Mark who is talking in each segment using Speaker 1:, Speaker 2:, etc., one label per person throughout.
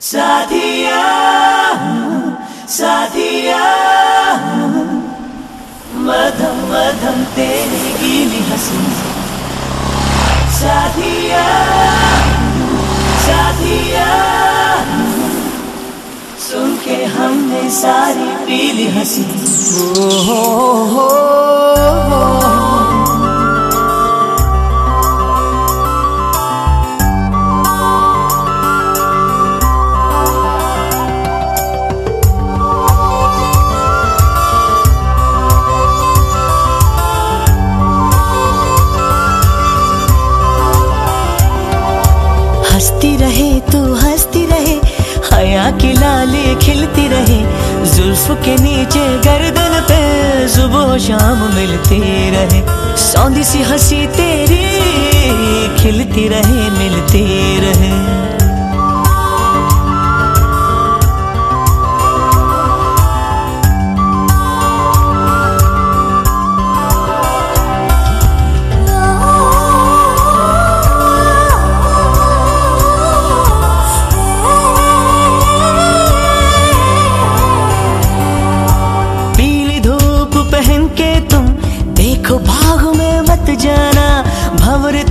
Speaker 1: साथिया साथिया, मधम मधम तेरी गीली हँसी। साथिया साथिया, सुन के हमने सारी पीली हँसी। हो हो हो
Speaker 2: जुल्फ के नीचे गर्दन पे सुबह शाम मिलती रहे। सौंधी सी हँसी तेरी खिलती रहे, मिलती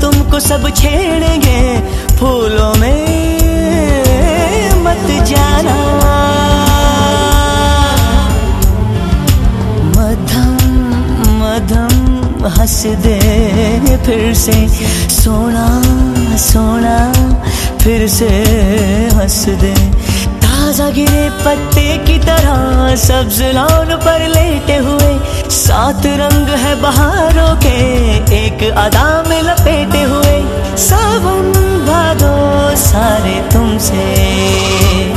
Speaker 2: तुमको सब छेड़ेंगे। फूलों में मत जाना। मधम मधम हंस दे फिर से। सोना सोना फिर से हंस दे। ताज़ा गिरे पत्ते की तरह सब्ज लॉन पर लेटे हुए। सात रंग है बहारों के, एक अदा तुमसे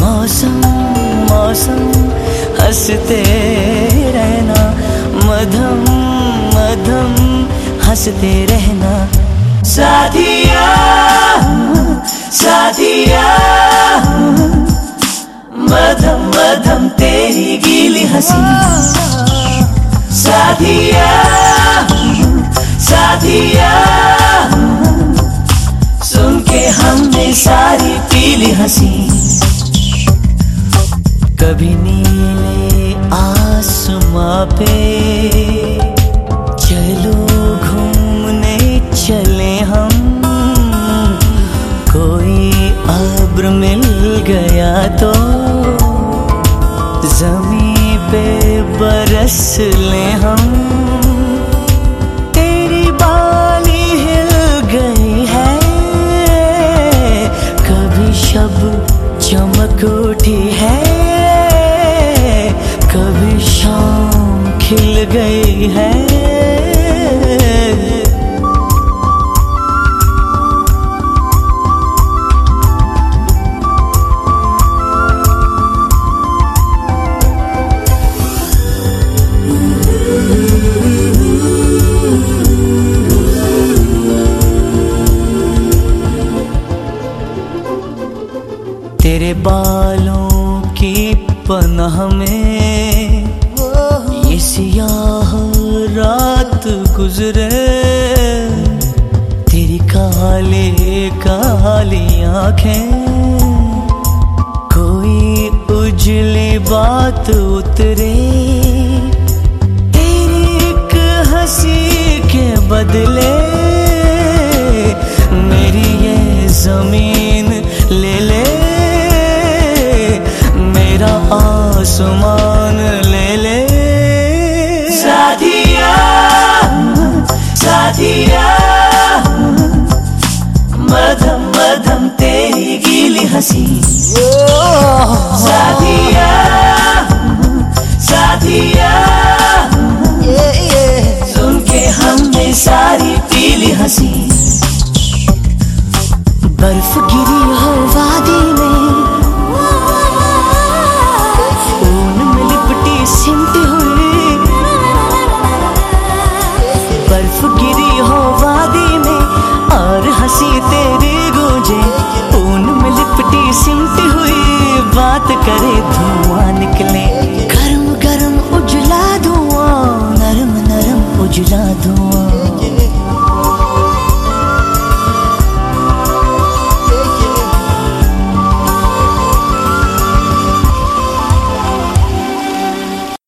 Speaker 2: मौसम मौसम, हँसते रहना। मधम मधम, हँसते रहना।
Speaker 1: साथिया साथिया, मधम मधम, तेरी गीली हँसी। साथिया साथिया, सुन के हमने सारी हँसी
Speaker 2: कभी नीले आसमां पे चलो घूमने चले हम। कोई अब्र मिल गया तो जमी पे बरस ले हम। चमक उठी है। कभी शाम खिल गई है। तेरे बालों की पनाह में ये सियाह रात गुजरे। तेरी काले काली आँखें। कोई उजली बात उतरे। तेरी एक हँसी के बदले मेरी ये ज़मीन
Speaker 1: हँसी साथिया साथिया सुन के हमने सारी पीली हँसी
Speaker 2: बर्फ़ गिरी हो